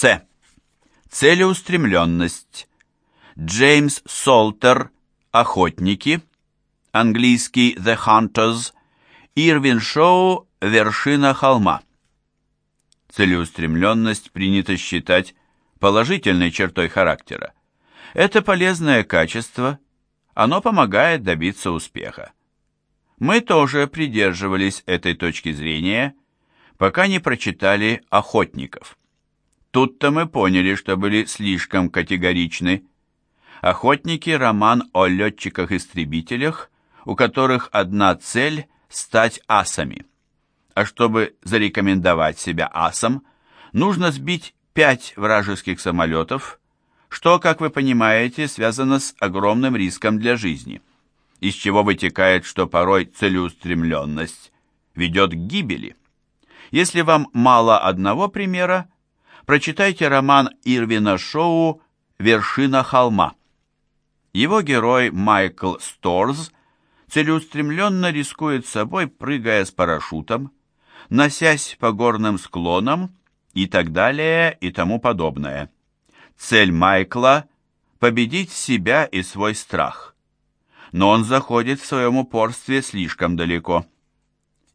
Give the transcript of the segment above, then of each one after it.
С. Целеустремленность. Джеймс Солтер «Охотники», английский «The Hunters», Ирвин Шоу «Вершина холма». Целеустремленность принято считать положительной чертой характера. Это полезное качество, оно помогает добиться успеха. Мы тоже придерживались этой точки зрения, пока не прочитали «Охотников». Тут-то мы поняли, что были слишком категоричны. «Охотники» — роман о летчиках-истребителях, у которых одна цель — стать асами. А чтобы зарекомендовать себя асом, нужно сбить пять вражеских самолетов, что, как вы понимаете, связано с огромным риском для жизни из чего вытекает, что порой целеустремленность ведет к гибели. Если вам мало одного примера, прочитайте роман Ирвина Шоу «Вершина холма». Его герой Майкл Сторз целеустремленно рискует собой, прыгая с парашютом, носясь по горным склонам и так далее и тому подобное. Цель Майкла – победить себя и свой страх но он заходит в своем упорстве слишком далеко.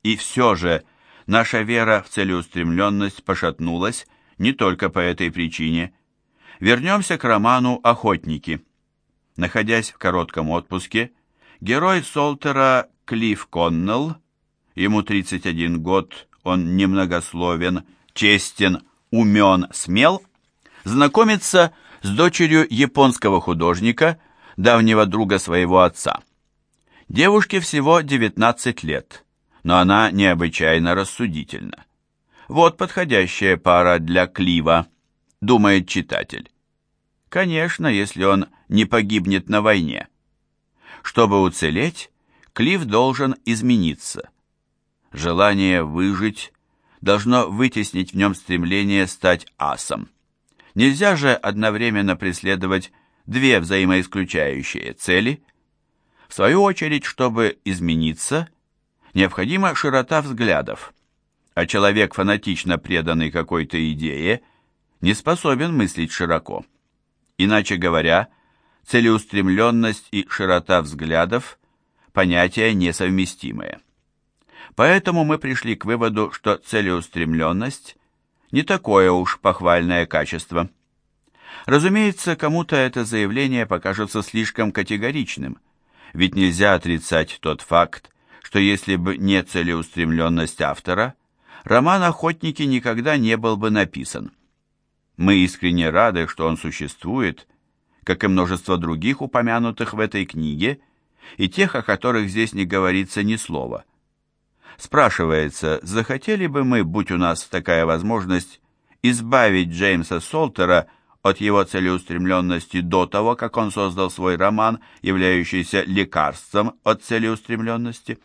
И все же наша вера в целеустремленность пошатнулась не только по этой причине. Вернемся к роману «Охотники». Находясь в коротком отпуске, герой Солтера Клифф Коннелл, ему 31 год, он немногословен, честен, умен, смел, знакомится с дочерью японского художника – давнего друга своего отца. Девушке всего 19 лет, но она необычайно рассудительна. Вот подходящая пара для Клива, думает читатель. Конечно, если он не погибнет на войне. Чтобы уцелеть, Клив должен измениться. Желание выжить должно вытеснить в нем стремление стать асом. Нельзя же одновременно преследовать две взаимоисключающие цели. В свою очередь, чтобы измениться, необходима широта взглядов, а человек, фанатично преданный какой-то идее, не способен мыслить широко. Иначе говоря, целеустремленность и широта взглядов – понятия несовместимые. Поэтому мы пришли к выводу, что целеустремленность – не такое уж похвальное качество – Разумеется, кому-то это заявление покажется слишком категоричным, ведь нельзя отрицать тот факт, что если бы не целеустремленность автора, роман «Охотники» никогда не был бы написан. Мы искренне рады, что он существует, как и множество других упомянутых в этой книге, и тех, о которых здесь не говорится ни слова. Спрашивается, захотели бы мы, будь у нас такая возможность, избавить Джеймса Солтера от его целеустремленности до того, как он создал свой роман, являющийся лекарством от целеустремленности.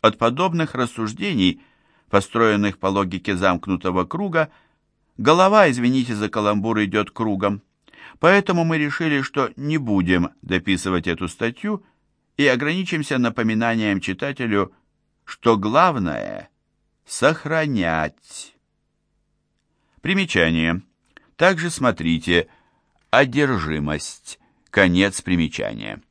От подобных рассуждений, построенных по логике замкнутого круга, голова, извините за каламбур, идет кругом. Поэтому мы решили, что не будем дописывать эту статью и ограничимся напоминанием читателю, что главное — сохранять. Примечание. Также смотрите «Одержимость». Конец примечания.